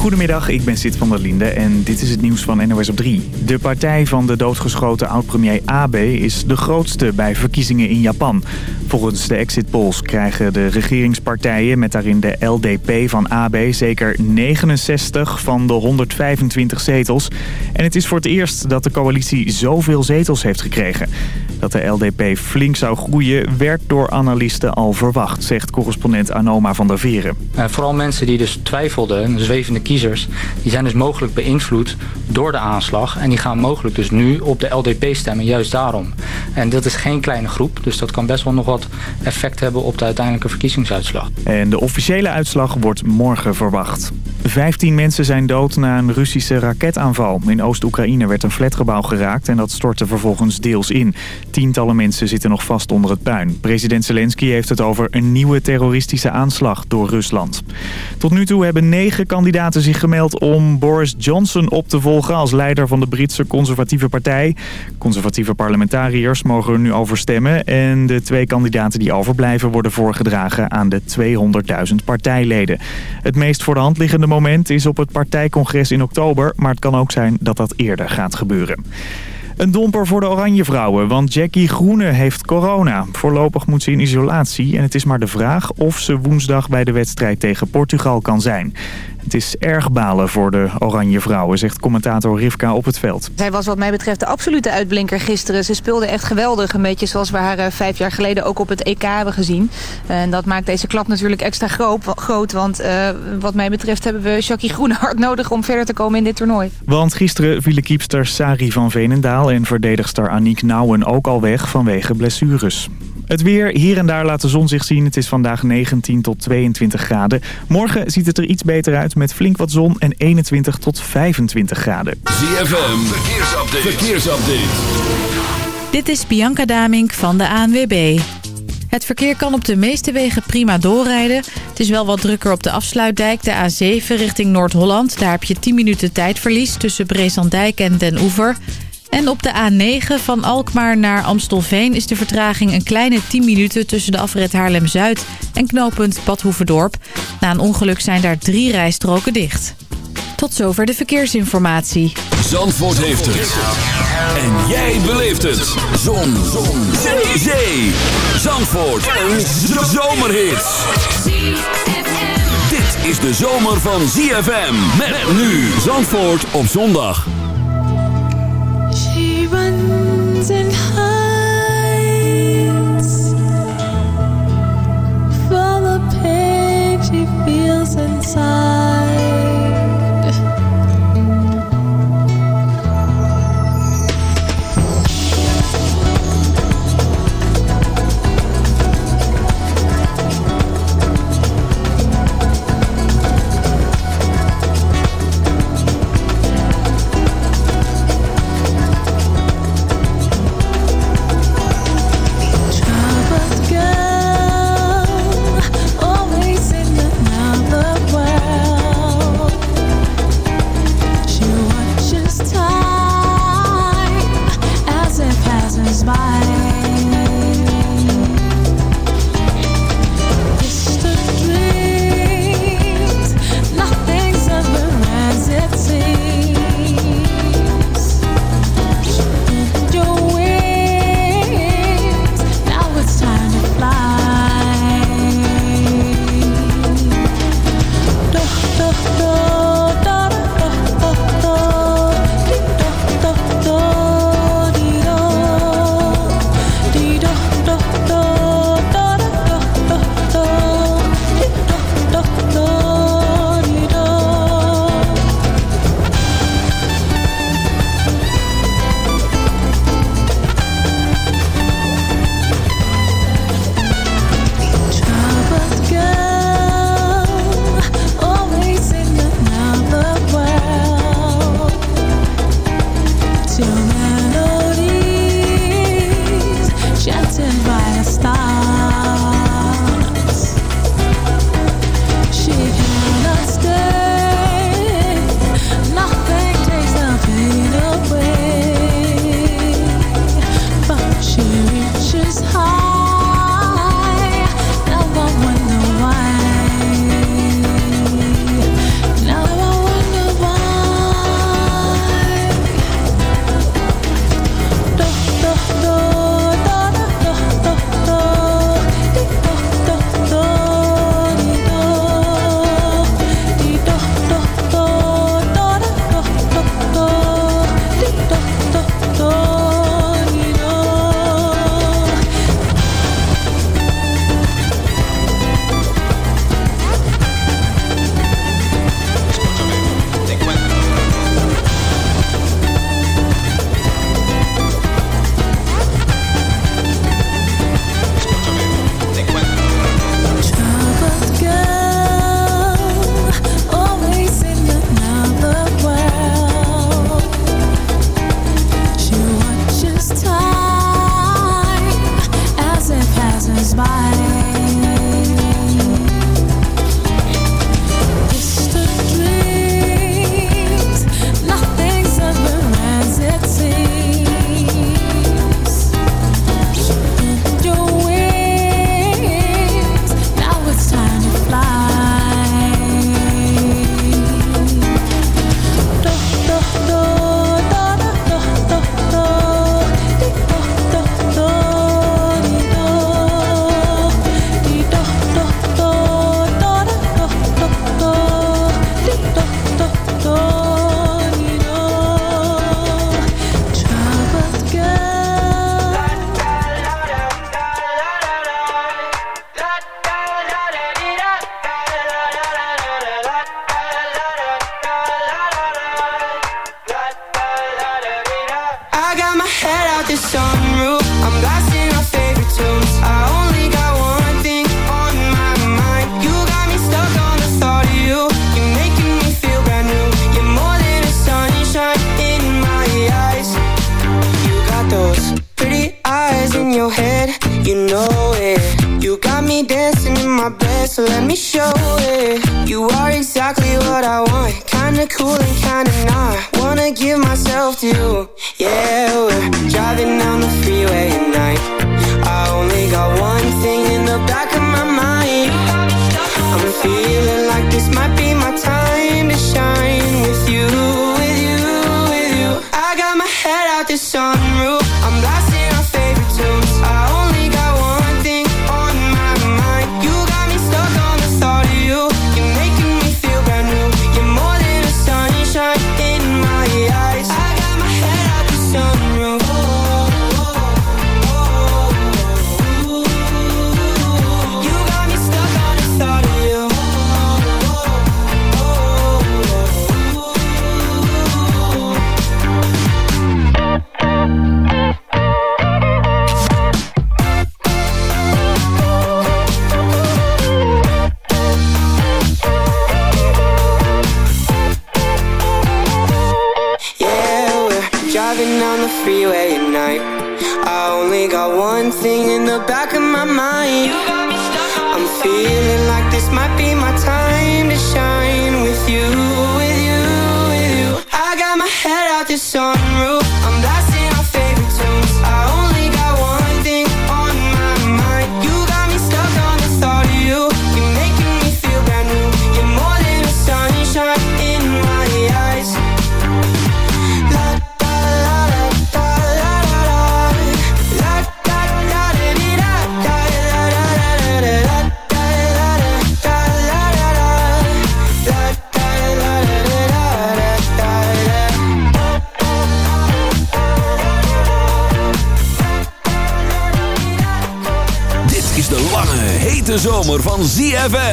Goedemiddag, ik ben Sid van der Linde en dit is het nieuws van NOS op 3. De partij van de doodgeschoten oud-premier Abe is de grootste bij verkiezingen in Japan. Volgens de exit polls krijgen de regeringspartijen met daarin de LDP van Abe zeker 69 van de 125 zetels. En het is voor het eerst dat de coalitie zoveel zetels heeft gekregen. Dat de LDP flink zou groeien werd door analisten al verwacht, zegt correspondent Anoma van der Veren. Uh, vooral mensen die dus twijfelden, de zwevende kiezers, die zijn dus mogelijk beïnvloed door de aanslag. En die gaan mogelijk dus nu op de LDP stemmen, juist daarom. En dat is geen kleine groep, dus dat kan best wel nog wat effect hebben op de uiteindelijke verkiezingsuitslag. En de officiële uitslag wordt morgen verwacht. Vijftien mensen zijn dood na een Russische raketaanval. In Oost-Oekraïne werd een flatgebouw geraakt en dat stortte vervolgens deels in. Tientallen mensen zitten nog vast onder het puin. President Zelensky heeft het over een nieuwe terroristische aanslag door Rusland. Tot nu toe hebben negen kandidaten zich gemeld om Boris Johnson op te volgen als leider van de Britse conservatieve partij. Conservatieve parlementariërs mogen er nu over stemmen en de twee kandidaten die overblijven worden voorgedragen aan de 200.000 partijleden. Het meest voor de hand liggende moment is op het partijcongres in oktober, maar het kan ook zijn dat dat eerder gaat gebeuren. Een domper voor de Oranje Vrouwen, want Jackie Groene heeft corona. Voorlopig moet ze in isolatie en het is maar de vraag of ze woensdag bij de wedstrijd tegen Portugal kan zijn. Het is erg balen voor de Oranje Vrouwen, zegt commentator Rivka op het veld. Zij was wat mij betreft de absolute uitblinker gisteren. Ze speelde echt geweldig, een beetje zoals we haar eh, vijf jaar geleden ook op het EK hebben gezien. En dat maakt deze klap natuurlijk extra groot, want uh, wat mij betreft hebben we Jackie Groene hard nodig om verder te komen in dit toernooi. Want gisteren vielen kiepster Sari van Venendaal en verdedigster Aniek Nouwen ook al weg vanwege blessures. Het weer, hier en daar laat de zon zich zien. Het is vandaag 19 tot 22 graden. Morgen ziet het er iets beter uit met flink wat zon en 21 tot 25 graden. ZFM, verkeersupdate. verkeersupdate. Dit is Bianca Damink van de ANWB. Het verkeer kan op de meeste wegen prima doorrijden. Het is wel wat drukker op de afsluitdijk, de A7 richting Noord-Holland. Daar heb je 10 minuten tijdverlies tussen Brezandijk en Den Oever... En op de A9 van Alkmaar naar Amstelveen is de vertraging een kleine 10 minuten tussen de afrit Haarlem-Zuid en knooppunt Badhoevedorp. Na een ongeluk zijn daar drie rijstroken dicht. Tot zover de verkeersinformatie. Zandvoort heeft het. En jij beleeft het. Zon. Zon. Zee. Zee. Zandvoort. Een zomerhit. Dit is de zomer van ZFM. Met nu Zandvoort op zondag. side.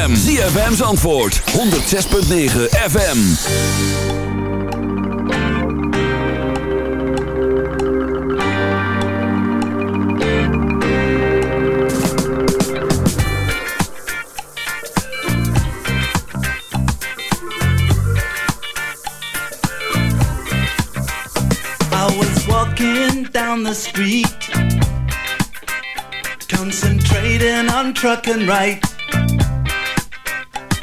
ZFM. ZFM's antwoord. 106.9 FM. I was walking down the street, concentrating on truck and right.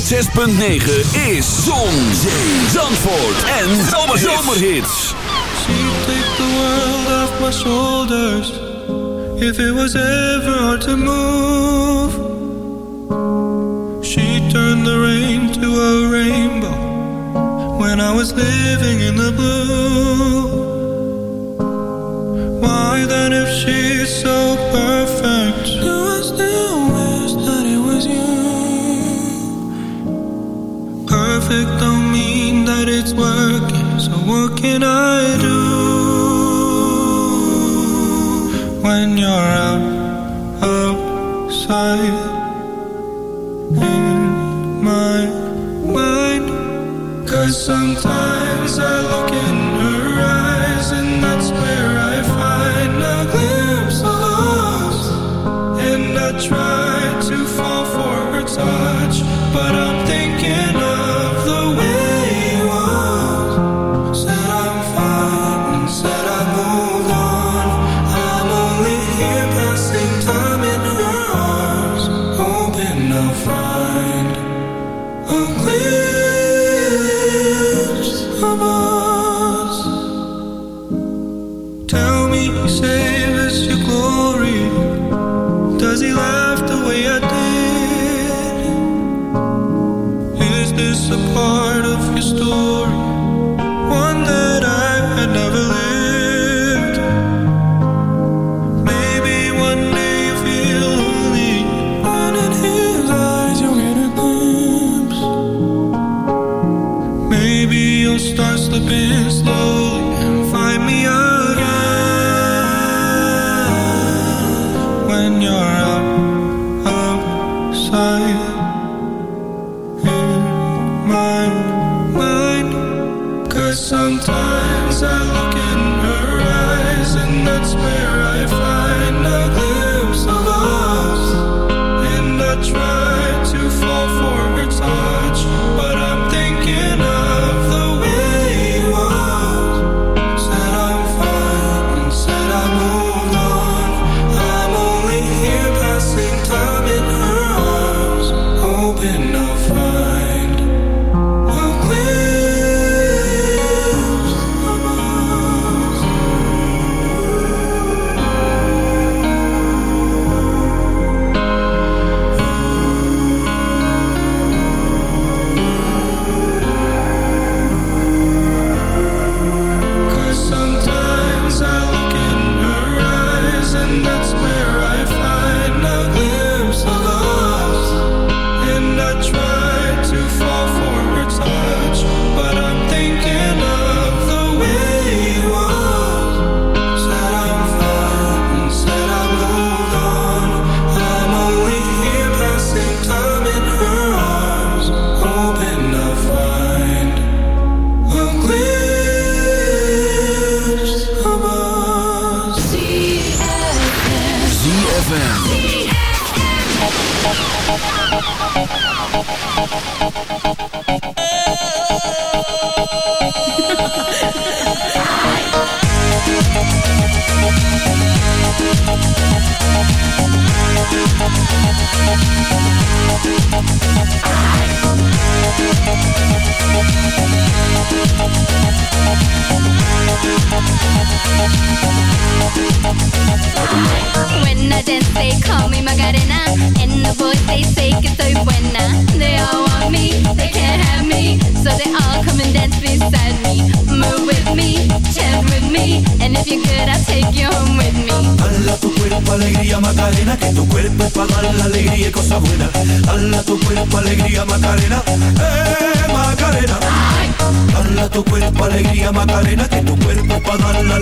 106.9 is Zon, Zee, Zandvoort en Zomerhits. She take the world off my shoulders. If it was ever hard to move. She turned the rain to a rainbow. When I was living in the blue. Why then if she's so perfect? perfect don't mean that it's working. So what can I do When you're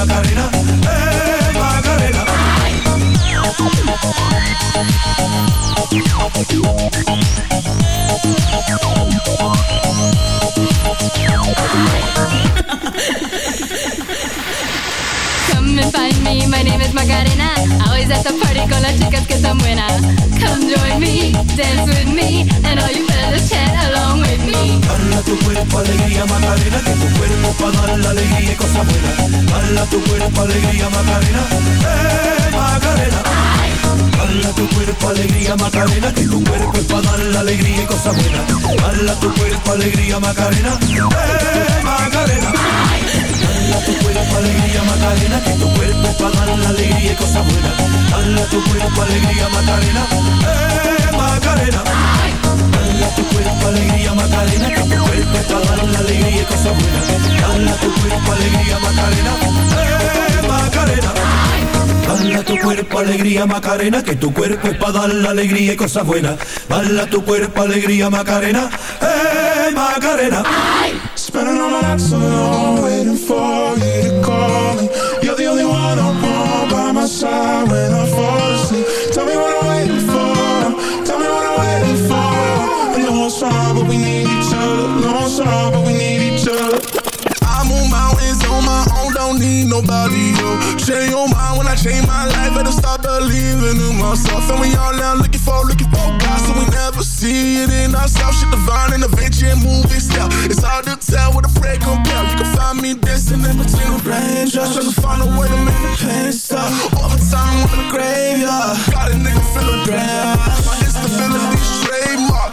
Macarena, the party con las chicas que están buenas Come join me, dance with me And all you fellas chat along with me Hala tu cuerpo alegría Macarena, que tu cuerpo para dar la alegría y cosas buenas. Hala tu cuerpo alegría Macarena, eh Macarena. Hala tu cuerpo alegría Macarena, que tu cuerpo es para dar la alegría y cosas buenas. Hala tu cuerpo alegría Macarena, eh Macarena. Tu cuerpo alegría Macarena, que tu cuerpo para dar la alegría y cosas buenas. Hala tu cuerpo alegría Macarena, eh Macarena. Hala tu cuerpo alegría Macarena, que tu cuerpo es para dar la alegría y cosas buenas. Hala tu cuerpo alegría Macarena, eh Macarena. Hala tu cuerpo alegría Macarena, que tu cuerpo es para dar la alegría y cosas buenas. Hala tu cuerpo alegría Macarena, eh Macarena. Spending all my nights alone, waiting for nobody, yo. Change your mind when I change my life, better start believing in myself. And we all now looking for, looking for God, so we never see it in ourselves. Shit divine and adventure and movie style. It's hard to tell what a prayer compare. You can find me dancing in between the raindrops, trying to find a way to make the pain stop. Overtime in the graveyard, got a nigga feeling grand. My instability trademark,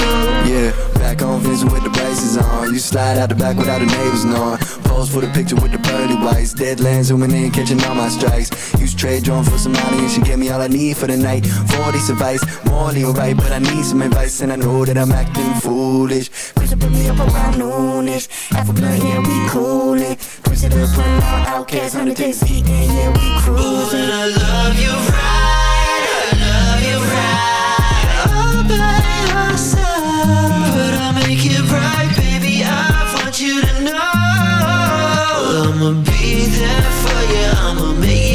Yeah, back on Vincent with the braces on. You slide out the back without the neighbors knowing. Pose for the picture with the pearly whites. Deadlands zooming in, catching all my strikes. Use trade drone for some money and she gave me all I need for the night. 40 advice, morally alright, but I need some advice and I know that I'm acting foolish. Push put me up around noonish. Alpha blood, yeah, we coolin'. Push it up on outcasts, 100 days eating, yeah, we cruising. Ooh, and I love you right, I love you right. Oh, but I I'ma be there for you. I'ma make you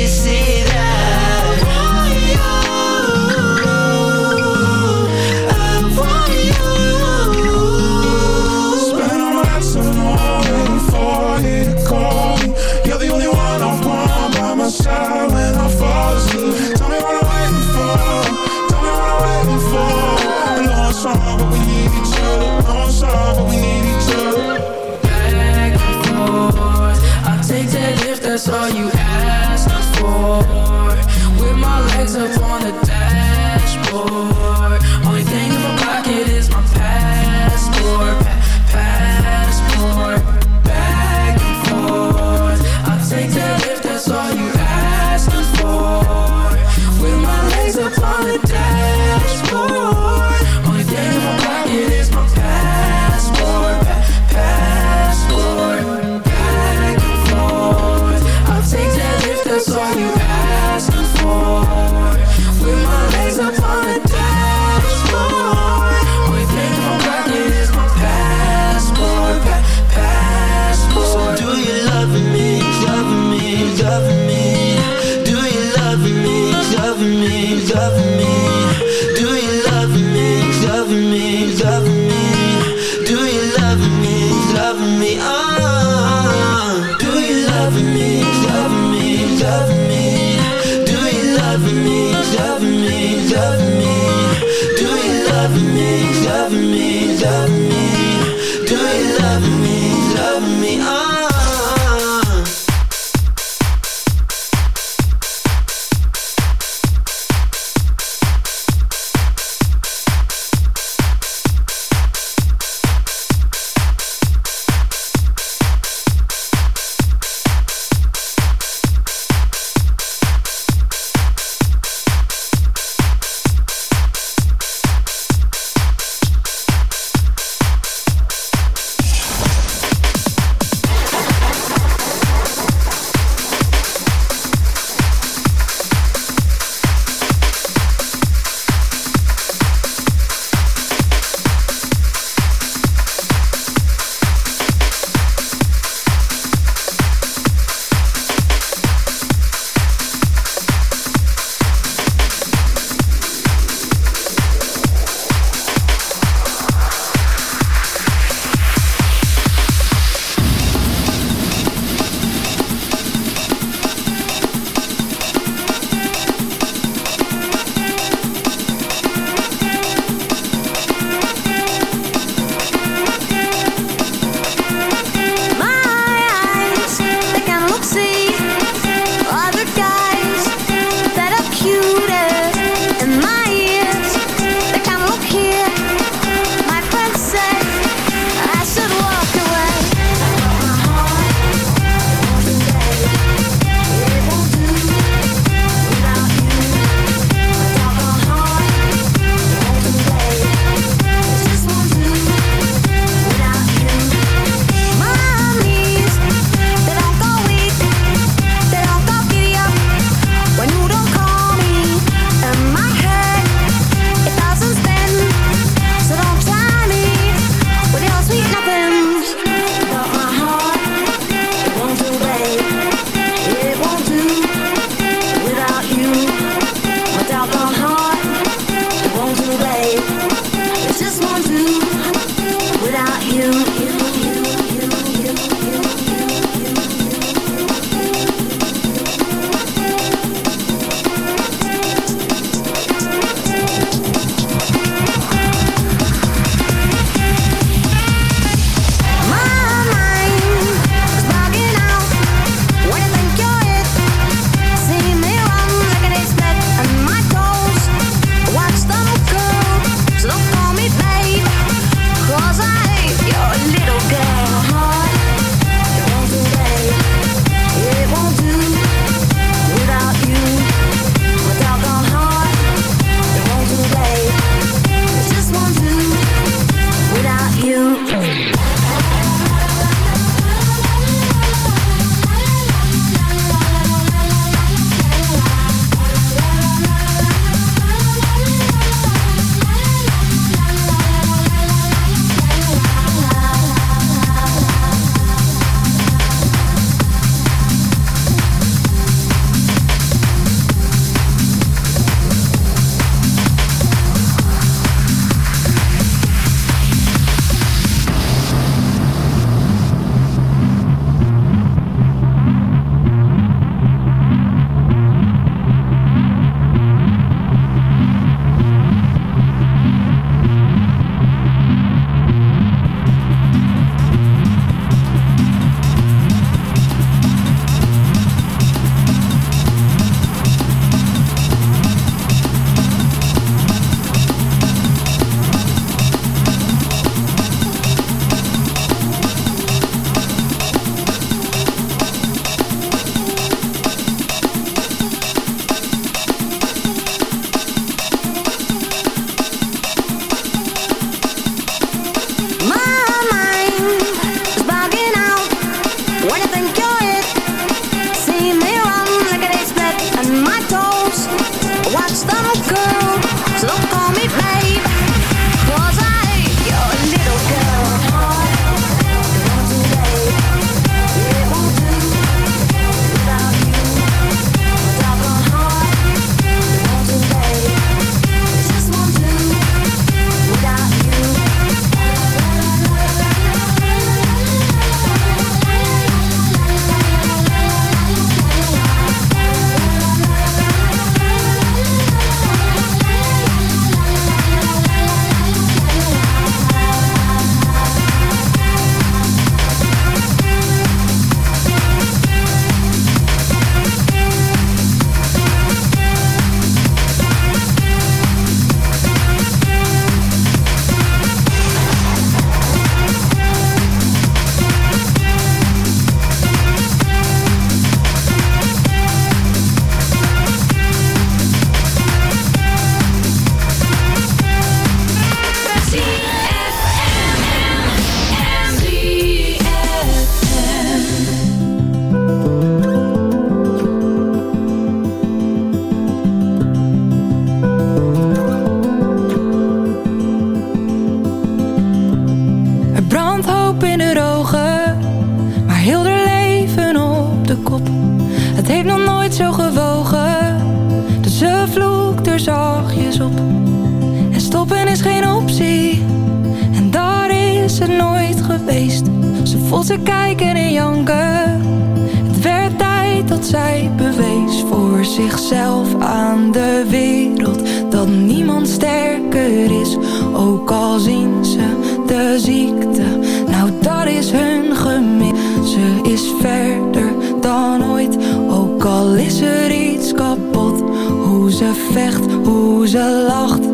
ook al zien ze de ziekte. Nou, dat is hun gemis. Ze is verder dan ooit, ook al is er iets kapot. Hoe ze vecht, hoe ze lacht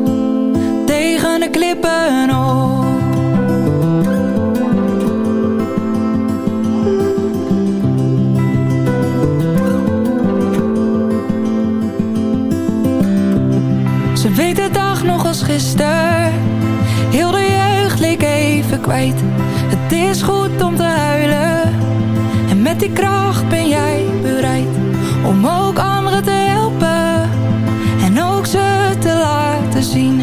kwijt. Het is goed om te huilen. En met die kracht ben jij bereid om ook anderen te helpen. En ook ze te laten zien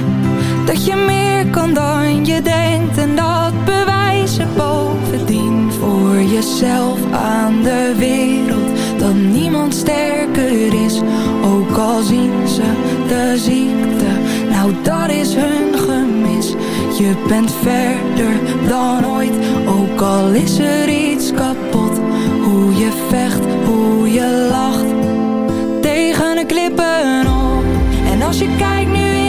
dat je meer kan dan je denkt. En dat bewijzen bovendien voor jezelf aan de wereld. Dat niemand sterker is, ook al zien ze de ziekte. Nou, dat is hun. Je bent verder dan ooit, ook al is er iets kapot. Hoe je vecht, hoe je lacht tegen de klippen op. En als je kijkt nu in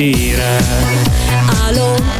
sera. alo